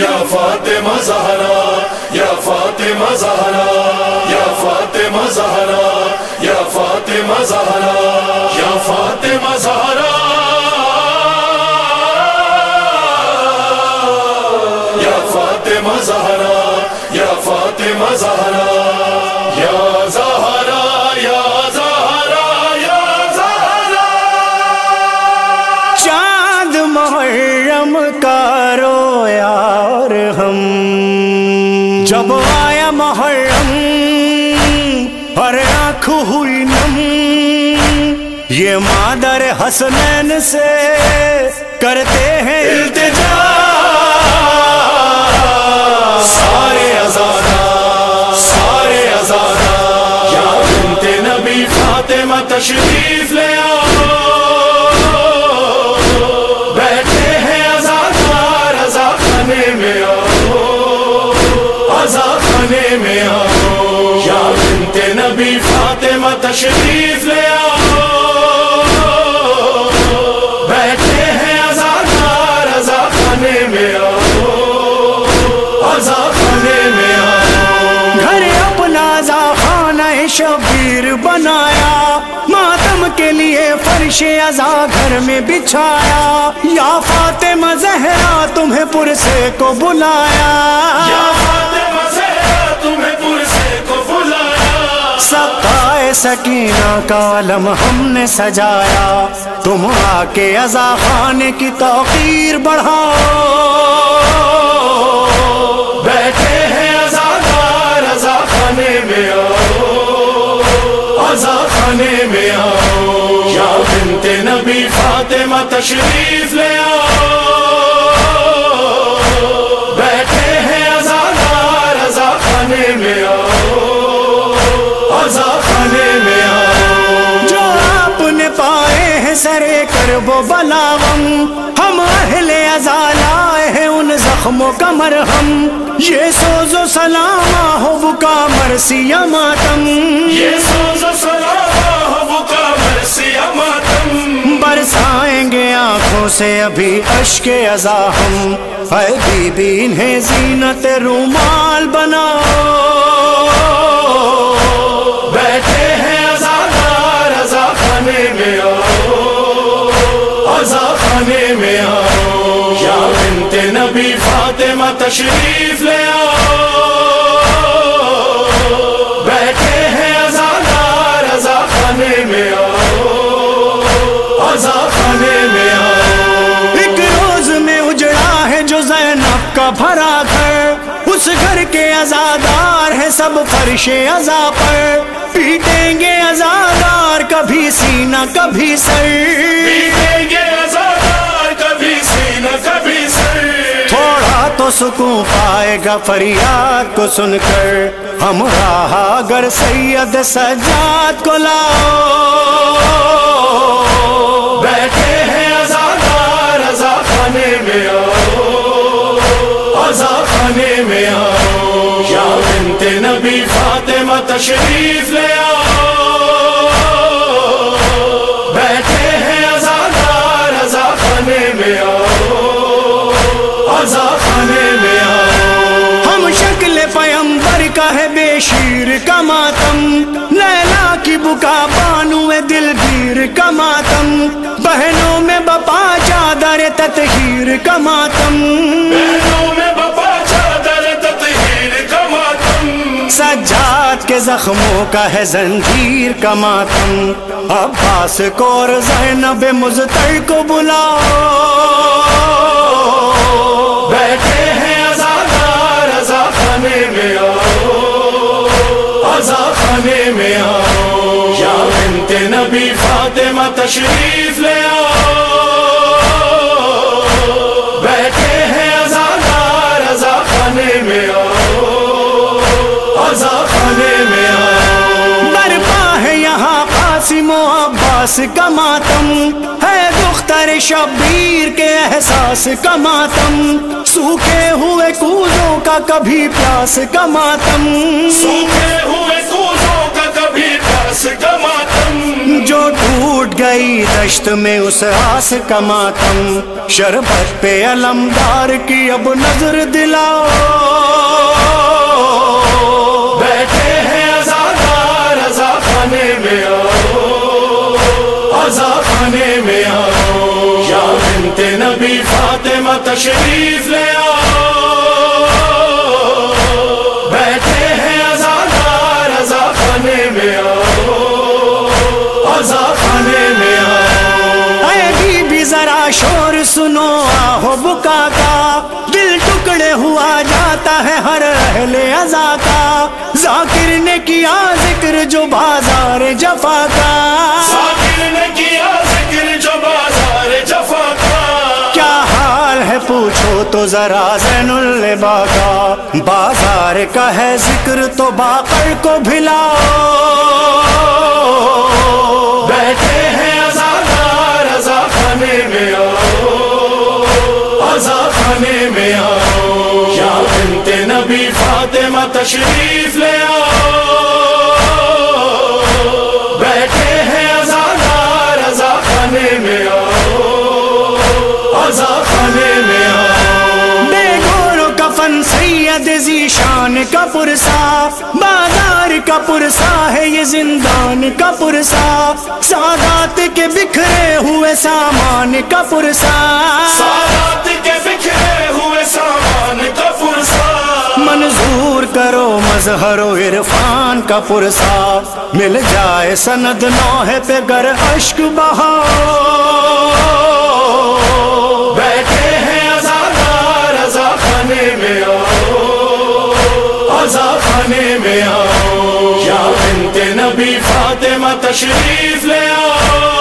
یا فاطمہ زہرا، یا فاطمہ زہرا، یا فاطمہ زہرا، یا فاطمہ زہرا، یا فاطمہ زہرا، یا فاطمہ زہرا، یا فاطمہ زہرا جب آیا محرم اور آنکھ ہوئی نم۔ یہ مادر حسنین سے کرتے ہیں التجا۔ سارے ازادہ سارے ازادہ یا بنت نبی فاطمہ تشریف لے۔ بنت نبی فاطمہ تشریف لے آؤ۔ بیٹھے ہیں ازادہ رضا خانے میں آؤ۔ ازا خانے میں آؤ۔ گھر اپنا خانہ شبیر بنایا۔ ماتم کے لیے فرش ازا گھر میں بچھایا۔ یا فاطمہ زہرا تمہیں پرسے کو بلایا۔ یا فاطمہ زہرا تمہیں پرسے بلایا سقائے سکینہ کا علم ہم نے سجایا۔ تم آ کے ازا خانے کی توقیر بڑھاؤ بیٹھے ہیں ازادار رضا خانے میں آؤ۔ ازا خانے میں آؤ۔ یا بنت نبی فاطمہ تشریف لے آؤ۔ سرے کر وہ بلاغم ہم اہل ازالائے ہیں ان زخموں کا مرہم۔ یہ سوز و سلامہ ہو بکا مرسی یا ماتم۔ یہ سوز و ہو کا مرسی ماتم۔ برسائیں گے آنکھوں سے ابھی اشک ازا ہم۔ اے بی بی انہیں زینت رومال بناؤ۔ فاطمہ تشریف لے آؤ۔ بیٹھے ہیں ازادار رضا خانے میں آؤ۔ ازا خانے میں آؤ۔ ایک روز میں اجڑا ہے جو زینب کا بھرا گھر۔ اس گھر کے ازادار ہے سب فرش ازا پر۔ پیٹیں گے ازادار کبھی سینہ کبھی سر۔ پیٹیں گے ازادار کبھی سینہ کبھی سکون پائے گا فریاد کو سن کر ہم راہ اگر سید سجاد کو لاؤ۔ بیٹھے ہیں ازادار رضا خانے میں آؤ۔ ازا خانے میں آؤ۔ یا بنت نبی فاطمہ تشریف لے آؤ۔ شیر کا ماتم لیلا کی بکا بانو دلگیر کا ماتم بہنوں میں بپا چادر تطہیر کا ماتم۔ بہنوں میں بپا چادر تطہیر کا ماتم۔ سجاد کے زخموں کا ہے زنجیر کا ماتم۔ عباس کو اور زینب مزتر کو بلاؤ۔ فاطمہ تشریف لے آؤ۔ بیٹھے ہیں ازادار رضا خانے میں آؤ۔ ازا خانے میں آؤ۔ برپا ہے یہاں قاسم و عباس کا ماتم۔ ہے دختر شبیر کے احساس کا ماتم۔ سوکھے ہوئے کوزوں کا کبھی پیاس کا ماتم۔ سوکھے ہوئے کوزوں کا کبھی پیاس کا ماتم۔ جو ٹوٹ گئی دشت میں اس آس کا ماتم، شربت پہ علمدار کی اب نظر دلاؤ۔ بیٹھے ہیں ازادار رضا خانے میں آؤ۔ ازا خانے میں آؤ۔ یا بنت نبی فاطمہ تشریف لے آؤ۔ سنو آہو بکا کا۔ دل ٹکڑے ہوا جاتا ہے ہر اہل ازا کا۔ ذاکر نے کیا ذکر جو بازار جفا کا۔ ذاکر نے کیا ذکر جو بازار جفا کا۔ کیا حال ہے پوچھو تو ذرا زین البا کا۔ بازار کا ہے ذکر تو باقر کو بھلاؤ۔ فاطمہ تشریف لے آؤ۔ بیٹھے ہیں ازادار رضا خانے میں آؤ۔ ازا خانے میں آؤ۔ بے گور کفن سید ذیشان کا پرسا۔ بازار کا پرسا ہے یہ زندان کا پرسا۔ سادات کے بکھرے ہوئے سامان کا پرسا۔ سادات کے بکھرے ہوئے سامان کا کرو مظہر و عرفان کا پرسا مل جائے سند نوحے پہ گر اشک بہاؤ بیٹھے ہیں ازادار رضا خانے میں آؤ۔ ازا خانے میں آؤ۔ یا بنت نبی فاطمہ تشریف لے آؤ۔